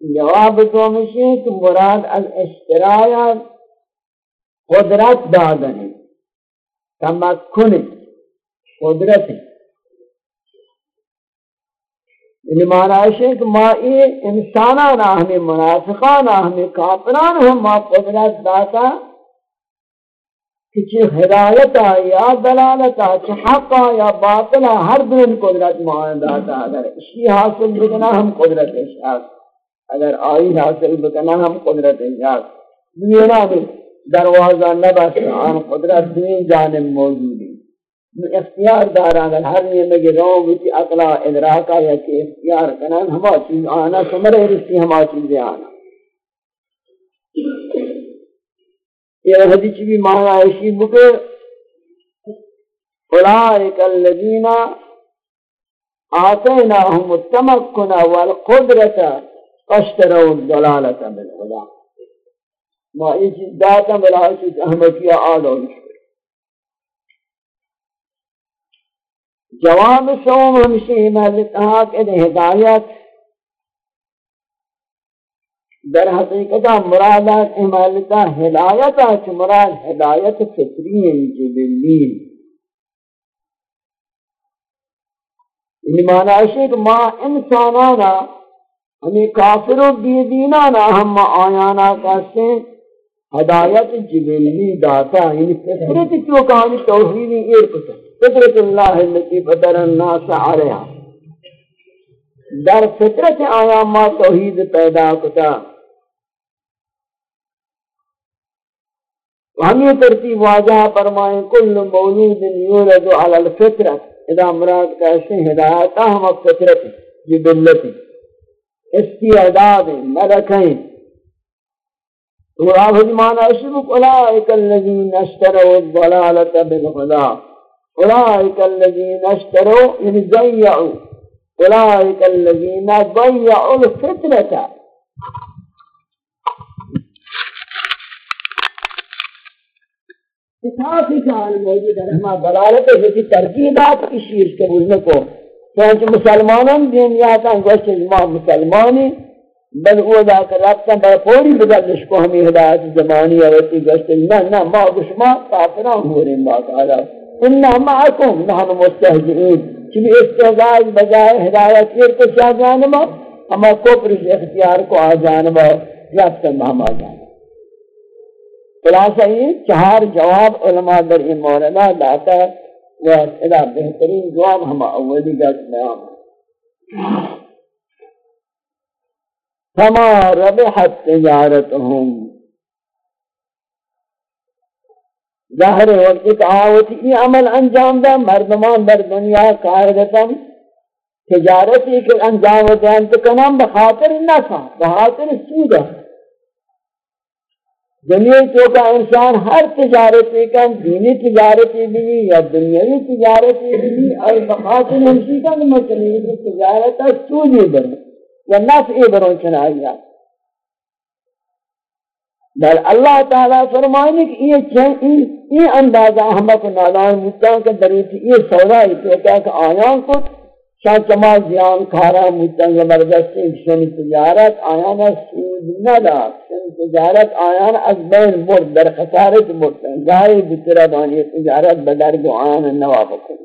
جواب دوم ہے کہ مراد از اشترایا قدرت دادن تمکن قدرت۔ یعنی معنی ہے کہ ما یہ انسانانا ہمیں منافقانا ہمیں کافران ہم ما قدرت داتا۔ کہ ہدایت یا دلالت چھ حق یا باطل ہر دن قدرت معانداتا اگر اسی حاصل بکنا ہم قدرت اشیاء اگر آئی حاصل بکنا ہم قدرت اشیاء دینا بھی دروازہ نبس آن قدرت دین جانب موجود ہے اختیار دارا اگر ہر نیمے کے رو بیتی اقلا ادراکا یا کہ اختیار کنن ہما چیز آنا، سمرے رسی ہما چیزیں آنا۔ یہ حدیث بھی معنی ایسی بکے اولئک الذین آتیناہم التمکن والقدرت اشتروا الضلالت بالهدى ما یہ داتا بلا چیز احمدیہ آلو جواب سوم ہمشہ محلتہ کہ ہدایت در حقیقت مرادات امالتا ہدایتا چھ مراد ہدایت فطری ہے جبلی یعنی معنی ہے کہ ما انسانانا ہمیں کافر و بیدینانا ہم آیانا کہتے ہیں ہدایت جبلی داتا یعنی فطرت کیوں کہانی توحیدی ایک کتا فطرت اللہ اللتی فطر الناس علیہ در فطرت آیا ما توحید پیدا کتا ہم یہ ترتیب واجہ فرمائیں، کل مولود یولد علی الفطرت۔ اذا مراد کہتے ہیں؟ ہدایت ہم فطرت جبلت استعداد ملکین تو آپ معنی اشرک اولئک الذین اشتروا الضلالة بالهدى اولئک الذین اشتروا یعنی ضیعوا۔ اولئک الذین ضیعوا الفطرة اتحاقی کا حال موجود ہے ہمارا بلالت ہے کہ ترکیبات کی شیر قبول نہ کو۔ چونکہ مسلمانان دین یاتا ہیں گوشت ما مسلمانی۔ بل او دا کر رابطہ بڑا پوری بدلش کو ہمیں ہدایت زمانی ہوتی گوشت نا نا ما گشما کافران ہو رہے ہیں بات آلا انہا معکم، نحن مستہجئین چلی استعزاز بجائے ہدایت ایر کو چاہ جانبا؟ ہما کوپر اختیار کو آ جانبا۔ رابطہ مہما جانبا۔ خلاصہ یہ چہار جواب علماء در این موردہ لاتا و ادا بہترین جواب ہم اولی کا بیان فما ربحت تجارتهم ظاہر وقت تعاوت یہ عمل انجام دا، مردمان در دنیا قائدتا تجارتی کے انجام دیں تو کنام بخاطر نفع بخاطر سودہ دنیا تو کا انسان ہر تجارتی کا دینی تجارتی بھی یا دنیاوی تجارتی بھی اور مقاصد ہمشی کا مطلب تجارت سودی برو یا نفعی برو چنائی جاتا بل اللہ تعالیٰ فرمائنے کہ یہ چین، یہ اندازہ ہمیں کو نادان مجھتا کہ دریتی یہ سودا ہی تو کہ آیان کو شاہ چما زیان کھارا مجھتا زبردستی شنی تجارت آیان سود ندا شنی تجارت آیان از بین برد در خسارت برد ظاہر بطرہ بانی تجارت بدر دو آیان نواب کرد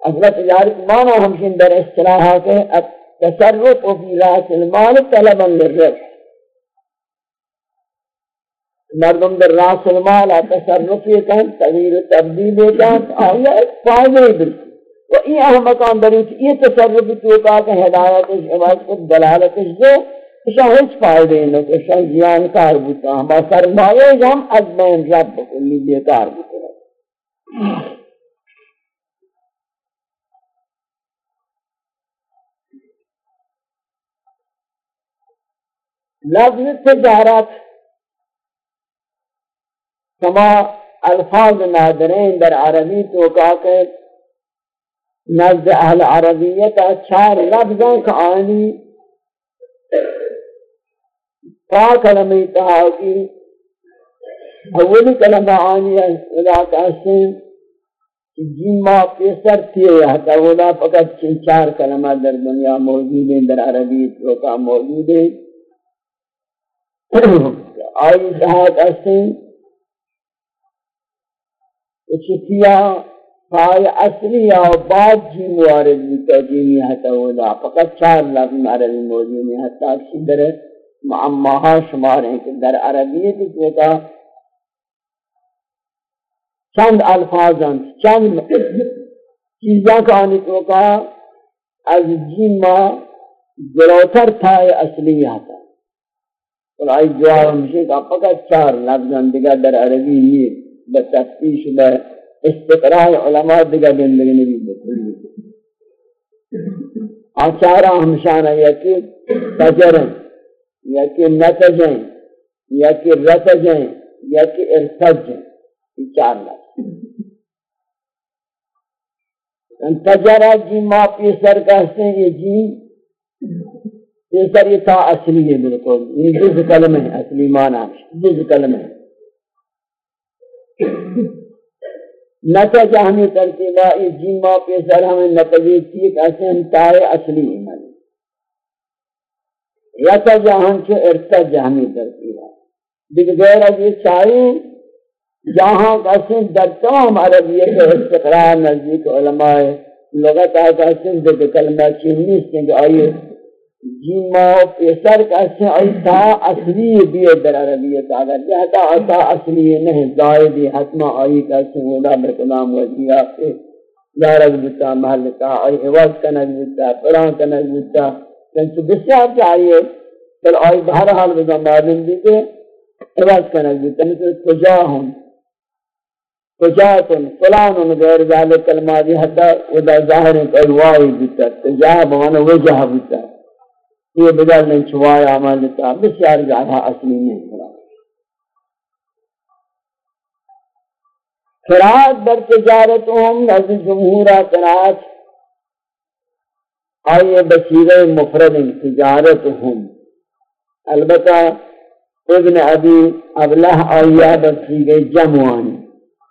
اصلا تجارت مانا ہمشن در اصطلاحات ہے تصرف في راس المال طلبا للربح مردم در راس المال تصرف کن تغییر تبدیل کن آیا ایک فائدہ بالکل و این احمقان دریت یہ تصرف تو کا کہ ہدایت اس عوض کو دلالت اس دے اشا ہیچ فائدہ نہیں کہ اشا زیان کار بوتا ہم سرمایہ ہم از بین رب کلی بیکار بوتا لفظ تجارت کما الفاظ نادرین در عربی تو کہا کہ نزد اہل عربیت چار لفظاں کا آنی کا کلمی کہا کی اولی کلمہ آنی ہے ادا کہسیں جیما پیسر تیے ہے ولا فقط چار کلمہ در دنیا موجود ہیں در عربی تو کا موجود ہے آئی جہاد اسیں اچھتیا پای اصلی یا بعد جی موارد بیتا جینی حتا ہودا فقط چار لفظ عربی موجود ہیں. حتی اکسی در معماہا شمار ہیں کہ در عربیت ہوتا چند الفاظاں چند چیزاں کا آنے کو کہا از جیم ما جلوتر تھا اصلی حتا. اور آئی جواب ہمشہ کا فقط چار لفظاں دیگا در عربی یہ بتفتیش بر استقراء علماء دیگا بندگی نبی بکلی آچارا ہمشانا یکی تجرن، یکی نتجن، یکی رتجن، یکی ارتجن. یہ چار لفظ تجرہ جی ما پیسر کہتے ہیں، یہ جی یہ سر یہ تھا اصلی ہے بالکل. یہ جز کلمہ ہے، اصلی معنی جز کلمہ ہے. نتا جہمی ترتیبہ یہ جیمہ پہ سر ہمیں نتوی تیک ایسے ہم تائے اصلی ایمان۔ یتا جہان چھو ارتا جہمی ترتیبہ دیکھ غیر از یہ چاہی جہاں کسی در تمام عربیت استقرار نزدیک علماء لغت آتا سن دیکھ کلمہ چینی سنگ آئیے جیما پیسر کیسے ایسا اصلی بھی در عربیت اگر جہتا ایسا اصلی نہیں زائدی حتما آئی کیسے ودا برکلام وزیا جی سے دارد بتا محلتا آئی، عوض کنک بتا پران کنک بتا کنچو بسیار چاہیے، بل آئی بہرحال بدا معلوم بھی کہ عوض کنک بتا مثل تجاہم تجاہتن فلان غیر ذالک کلمہ دی حتی ودا ظاہر ایوائی بتا تجاہ بمانا وجہ بتا یہ بدل نہیں چھوایا عمل تا بسیار زیادہ اصلی نہیں کرا قرآت بر تجارت ہم نزد جمہورہ قرآت آئیے بصیرہ مفرد تجارت ہم البتہ ابن ابی ابلہ آئیہ بصیرہ جمعانی۔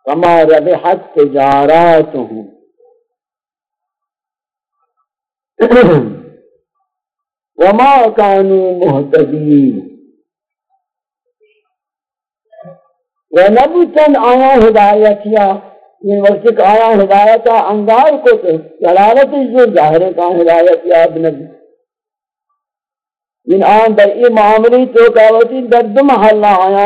کما ربحت تجارات ہم وما كانوا مهتدين. ونبتن آیا ہدایتیا یہ وقت کہ آیا ہدایتا انگار کو تو جلالت جو ظاہر کا ہدایتیا ابن من آن در ای معاملی تو کہوتی در دو محلہ آیا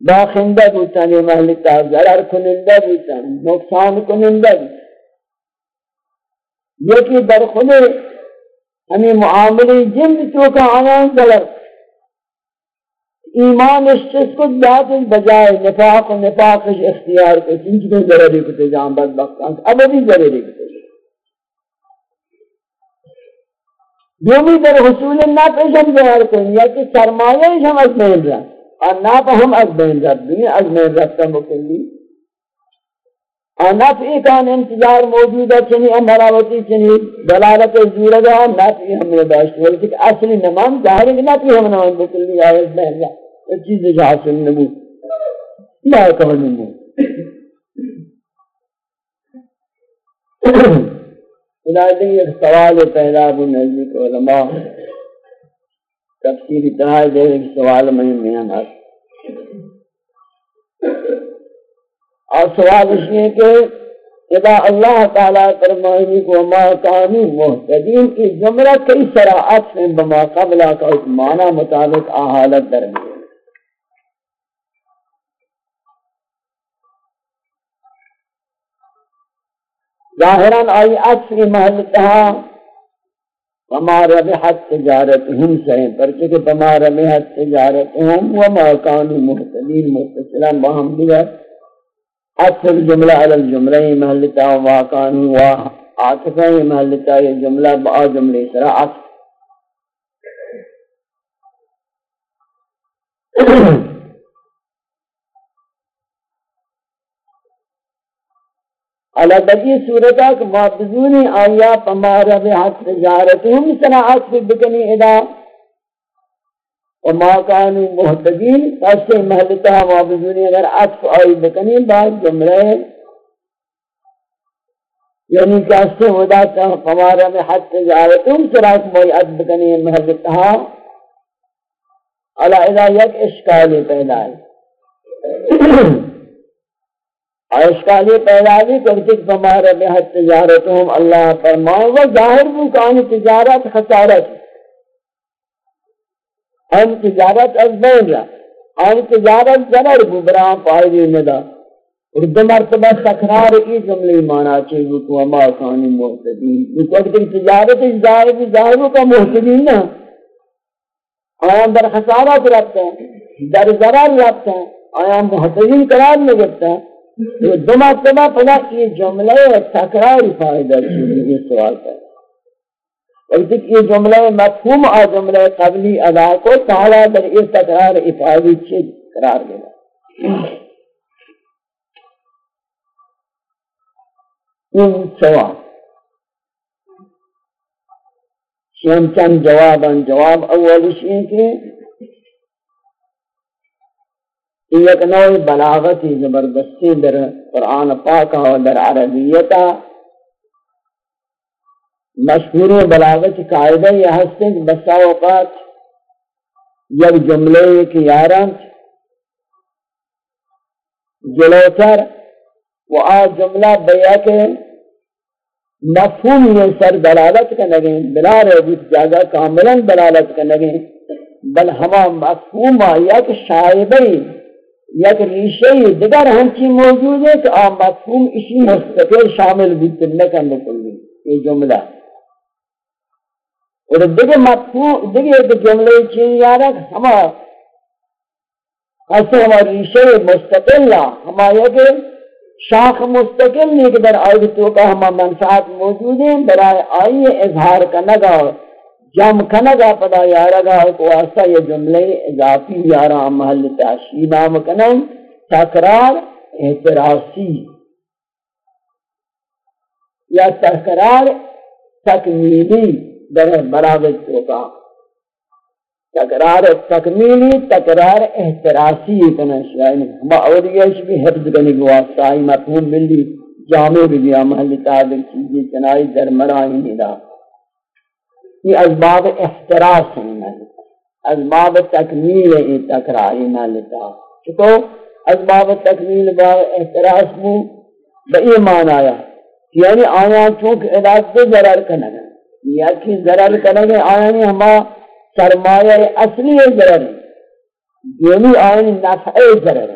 باخندہ بوتن یہ محلتا ضرر کنندہ بوتن نقصان کنندہ بوتن یہ کہ در خود یعنی ہمیں معاملی جن تو کا آنان ضرر ایمان اس چیز کو دات بجائے نفاق و نفاق اختیار کو چنچ کو ضرری کو تجام بدبختان اب ابھی ضرری کو تجام دومی در حصول نفعش ہم ظاہر کریں، یا کہ سرمایہ ہم از بین رہا اور نفع ہم از بین رہا دنیا یعنی از بین رہتا مکلی. نفع کان انتظار موجود ہے، چنی امراوتی، چنی دلالت زورگا نفع ہم نے داشت بلکہ اصلی نمان ظاہر ہے کہ نفع ہم نمان بکلی آئے از بین چیز جو حاصل نمو لا کہا نمو خلاصے ایک سوال پیدا بھی نزدیک علماء۔ تفسیر اتنا دے، ایک سوال میں میں ہے اور سوال اس لیے کہ اذا اللہ تعالیٰ فرمائنی کو ما کانی محتدین کی جملہ کئی سراعت سے بما قبلہ کا ایک معنی مطابق آحالت درمیان ظاہراً آئی اکثر محلتہا وما ربحت تجارتهم سے، پرچہ وما ربحت تجارتهم وما كانوا مهتدين متصلا بهم دیگر۔ اکثر جملہ علی الجملہ محلتا وما كانوا وعاطفہ محلتا یہ جملہ با جملے سرا عطف علا بقی صورتا کہ ما بدونی آیا پمارا بحق تجارتهم صناعت فی بکنی ادا۔ وما كانوا محتدین فاسے محلتا ما بدونی اگر عطف آئی بکنی بعد جملے یعنی کہ اس سے ودا کہ پمارا بحق تجارتهم صناعت موئی عطف بکنی محلتا علا ادا یک اشکال پیدا ہے اور اشکالی پیدا بھی کرتے کہ ہمارا بہت تجارت ہم اللہ فرمائے وہ ظاہر بھی کہ تجارت خسارت. آنی تجارت از بین رہا آنی تجارت ضرر ببران فائدی ندا اور دو مرتبہ تکرار ای جملے مانا چاہیے کہ وما کانی محتدین اس وقت تجارت ظاہر بھی ظاہر کا محتدین نا۔ آیا در خسارت رکھتا ہے در ضرر رکھتا ہے آیا محتدین قرار لگتا ہے یہ دو مرتبہ پڑا یہ جملہ تکرار فائدہ چیزی یہ سوال ہے۔ اور تک یہ جملہ مفہوم آ جملہ قبلی ادا کو تعالیٰ در اس تکرار افعالی چیز قرار دینا۔ ان سوال شیم چند جوابا جواب اول شیئے کہ یک نوع بلاغتی زبردستی در قرآن پاک و در عربیتا مشہور بلاغت قاعدہ یہ ہستے کہ بسا اوقات یک جملے کی یاران جلوتر و آ جملہ بیا کے مفہوم یہ سر دلالت کا نگیں بلا رہی جاگہ کاملا دلالت کا نگیں بل ہما مفہوم آیا کہ شائبئی یک ریشہ دیگر ہنچی موجود ہے کہ آم مفہوم اسی مستقل شامل بھی تنکن بکلی یہ جملہ۔ اور دیگر مفہوم دیگر ایک جملے چین ہما ہما مستقل ہما یک شاخ مستقل نہیں، کہ در آئی تو کا ہما منفعات موجود ہیں برای آئی اظہار جم کنگا پدا یارگا واسطہ یہ جملے اضافی یارا محل آم کنن تکرار اعتراسی یا تکمیلی در براغت چوکا تکرار تکمیلی، تکرار احتراسی کنن شاید ہم اولیش بھی حفظ کرنے کو واسطہ آئی مفہوم ملی، جامع بھی دیا محل تعدل چیزی چنائی در مرائی ندا یہ اسباب احتراس ہیں اسباب تکمیل ہے تکرائی نہ لیتا چکو؟ اسباب تکمیل با احتراس مو بئی مان آیا۔ یعنی آیا چونکہ علاج سے ضرر کنگا یا کہ ضرر کنگا آیا نہیں ہما سرمایہ اصلی ضرر ہے۔ یعنی نفع ضرر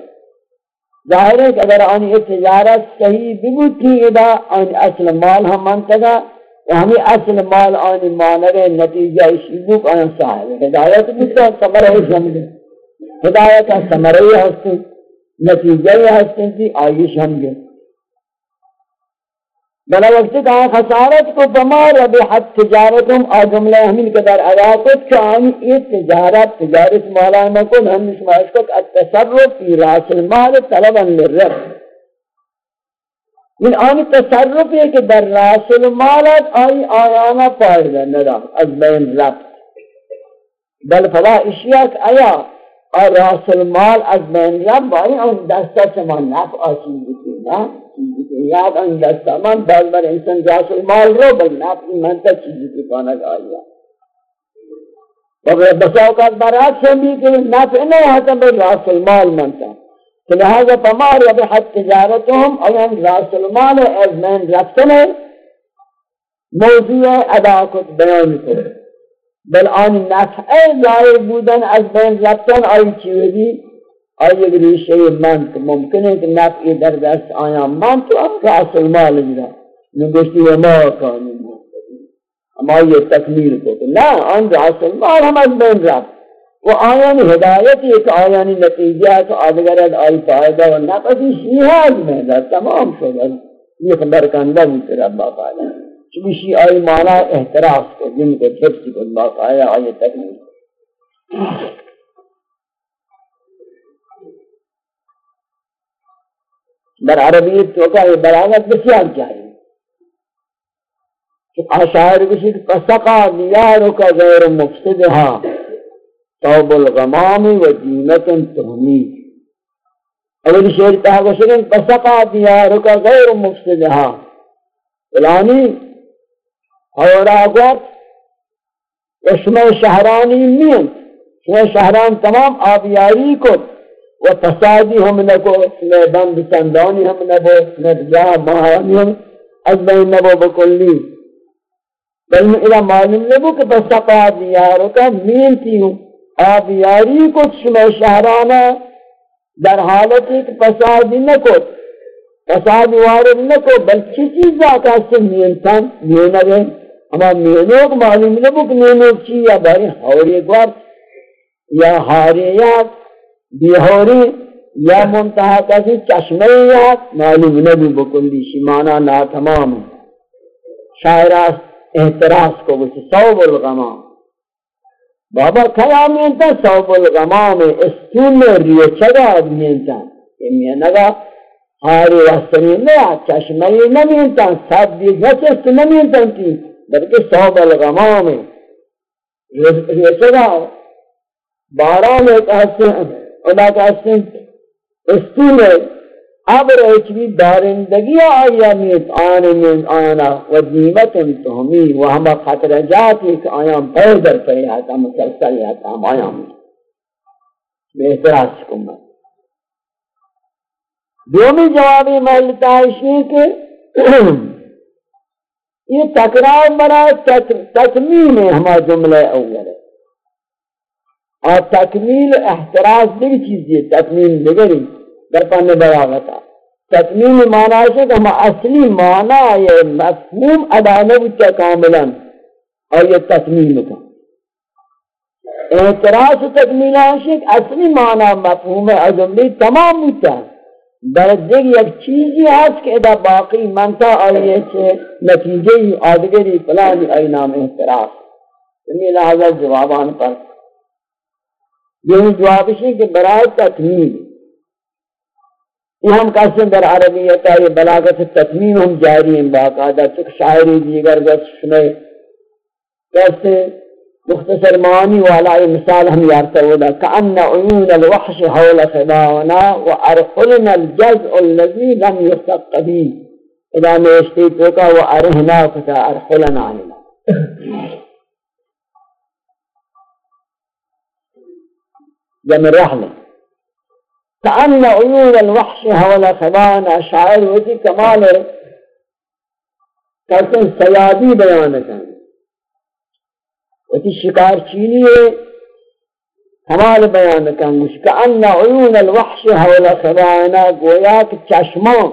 ظاہر ہے کہ اگر آنی تجارت صحیح بھی بگوتی ادا آنی اصل مال ہم منتگا ہمیں اصل مال آنی مانر نتیجہ شیدوک آن صاحب ہدایت بھی بودتا سمرہ شمد ہدایت سمرہ ہستے نتیجہ ہستے تھی آئیش ہم گے بلا وقت کہا خسارت کو بمار ربحت تجارتم آ جملہ ہمین قدر آیاتت کہ آنی یہ تجارت تجارت مولا مکن ہم نشمائش کو التصرف فی راس المال طلبا للرب. من آنی تصرف ہے کہ در راس المالت آئی آیانا پائدہ ندا از بین رب بل فلا اشیاء آیا اور راس المال از بین رب آئی ان دستا چما نف آسین بکی نا یاد ان دستا من بعض بار انسان راس المال رو بل نفعی منتا چیزی کی پانا گایا اور بسا اوقات برات سے بھی کہ نفع ہوتا بل راس المال منتا لہذا پمار یا بحد تجارتهم اوان راس المال از من رفتن. موضوع ادا کت بیان کرد بل آن نفع ظاہر بودن از بین رفتن آئی چیوزی آئی اگر یہ شئی من تو ممکن ہے کہ نفعی در دست آیا، من تو اب راس المال جدا نگوشتی وما کانی اما یہ تکمیل کو کہ نا، آن راس المال ہم از بین رفت۔ وہ آیان ہدایت ایک آیان نتیجہ تو آدھگرد آئی فائدہ و نفعی شیحاز میں دا تمام شد۔ یہ خبر کا کندہ بھی رب باقا ہے۔ چونکہ شیح آئی معنی احتراف کو، جن کو چھپسی کو باقا ہے آئی تکمیل بر عربیت تو کا یہ بلاغت بسیار چاہیے کہ اشاعر کسی فسقا دیارک غیر مفسدہا۔ توب الغمام و دینت تہمی۔ اول شعر کہا کہ شرین فسقا دیارک غیر مفسدہا۔ فلانی اور آگوت اسم شہرانی نیت شہران شہران تمام آبیاری کو و فسادی ہم نکو نے بند چندانی ہم نبو نبجا مہانی ہم از بین نبو بکلی. بل میں الہ معلوم نبو کہ بسقا دیارو کا مین تھی ہوں آب یاری کو شما شہرانا در حالت ایک فسادی نکو فسادی وارد نکو بل چی چیز آکا سے مینتان مینہ گئے اما مینوں معلوم نبو کہ مینوں چی یا باری حوری گوار یا حاریات بیہوری یا منتحہ کسی چشمہ یا معلوم نبی بکلی شمانا نا تمام. شاعراس احتراس کو بسی صوب الغمام. بابا، کیا مینتا صوب الغمام؟ استون میں ریو چگا مینتا؟ کہ مینگا ہاری وستنی نیا چشمہ نمینتا سب دیز نچست نمینتا کی؟ بلکہ صوب الغمام. ریو چگا باران ایک حسن اولا خدا کا سن استول ابر اچوی دارندگی آیا میت آن من آنا و دیمت تهمی و ہما خطر جاتی کہ آیا پیدر پہ ہاں آتا مسلسل آتا ہم آیا بہتر آسکم میں دومی جوابی محلتا ہے کہ یہ تکرار بنا تکمیم ہے ہما جملہ اول۔ ہے اور تکمیل احتراز دیکھ چیزی جی، تکمیل نگری در پانے براغتا تکمیل معنی ہے کہ ہم اصلی معنی یہ مفہوم ادا نبتا کاملا، اور یہ تکمیل کا احتراز تکمیل ہے کہ اصلی معنی مفہوم اجملی تمام ہوتا در دیکھ یک چیزی ہے کہ ادا باقی منتا، اور یہ چھے نتیجے آدگری پلانی ای نام احتراز تمہیں لہذا جوابان پر۔ یہ جواب ہے کہ برائے تکمیل۔ یہ ہم کہتے ہیں در عربیت ہے یہ بلاغت تکمیل ہم جاری ہیں، باقاعدہ چک شاعری دیگر بس سنے۔ کہتے ہیں، مختصر معانی والا یہ مثال ہم یارتا ہوتا کأن عیون الوحش حول خداونا وارخلنا الجزء الذي لم يستق بی اذا میں اشتیتو کا وارہنا کتا ارخلنا علینا۔ جمع رحمة كأن عيون الوحش حول خبان شاعر وتی کمال ہے ہیں سیادی بیان کریں وتی شکار چینی ہے كأن عيون الوحش حول خبان گویا کہ چشمان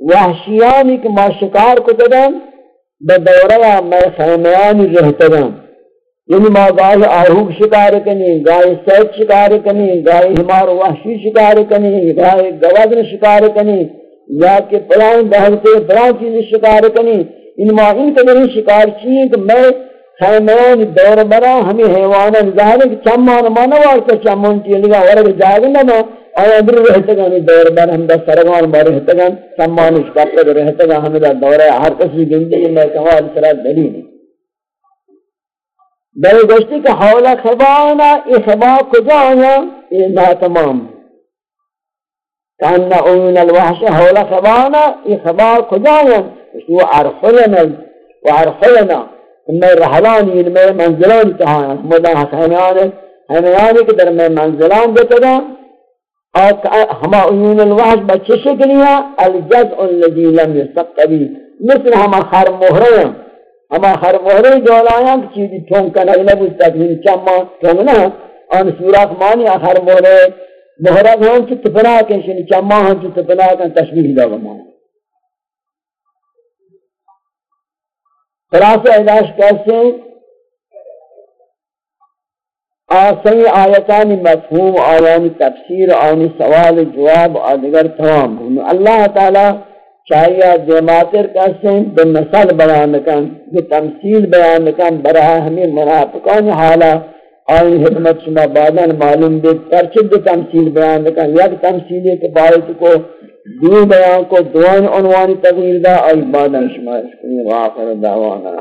وحشیانی کہ ما شکار کو ددن میں خیمیانی رہتدن یعنی ما گائے آہوگ شکار کنی گائے سیت شکار کنی گائے ہمار وحشی شکار کنی گائے گوادن شکار کنی، یا کہ پلان دہتے پلان چیز شکار کنی۔ ان ما ان قدر شکار چیئے کہ میں خیمین دور برا ہمیں حیوانا ظاہر ہے کہ چمان مانا وارتا چمان چیئے لگا ورگ جاگنا نا آیا در رہتا گا دور بر ہم دا سرگان بار رہتا گا چمان اشکاپ پر رہتا گا، ہمیں دا دور ہے ہر کسی گندگی میں کہا کمال سرا دلیل بل گشتی کہ حول خبا آنا ای خبا کجا آیا ای نا تمام. کان اون الوحش حول خبا آنا ای خبا کجا آیا و ارخلنا و ارخلنا می رحلانی می منزلان تهانا مدان حسانیان همیانی که در میں منزلان دیتا دا ہما اون الوحش بچه شکلیا الجزء الذي لم يستقبی مثل ہما خر محرم ہما خر مہرے جولایا کہ چیزی ٹھونکا نگلے بودتا کہ چما ٹھونکنا ان سوراخ مانی خر مہرے مہرہ ہوں چی تپنا کن چما ہوں چی تپنا کن، تشبیح دا مانی خلاصہ اداش کیسے آسنی آیتانی مفہوم آیانی تفسیر، آنی سوال، جواب آدگر تمام. اللہ تعالی چاہیے دیماتر سین بے مثال بیان کن بے تمثیل بیان کن براہ ہمیں منافقان حالا آئی حکمت شما بادن معلوم بے ترچد تمثیل بیان کن، یک تمثیل کے باعث کو دو بیان کو، دوان عنوانی تغییر دا آئی بادن شما اس کنی واخر دعوانا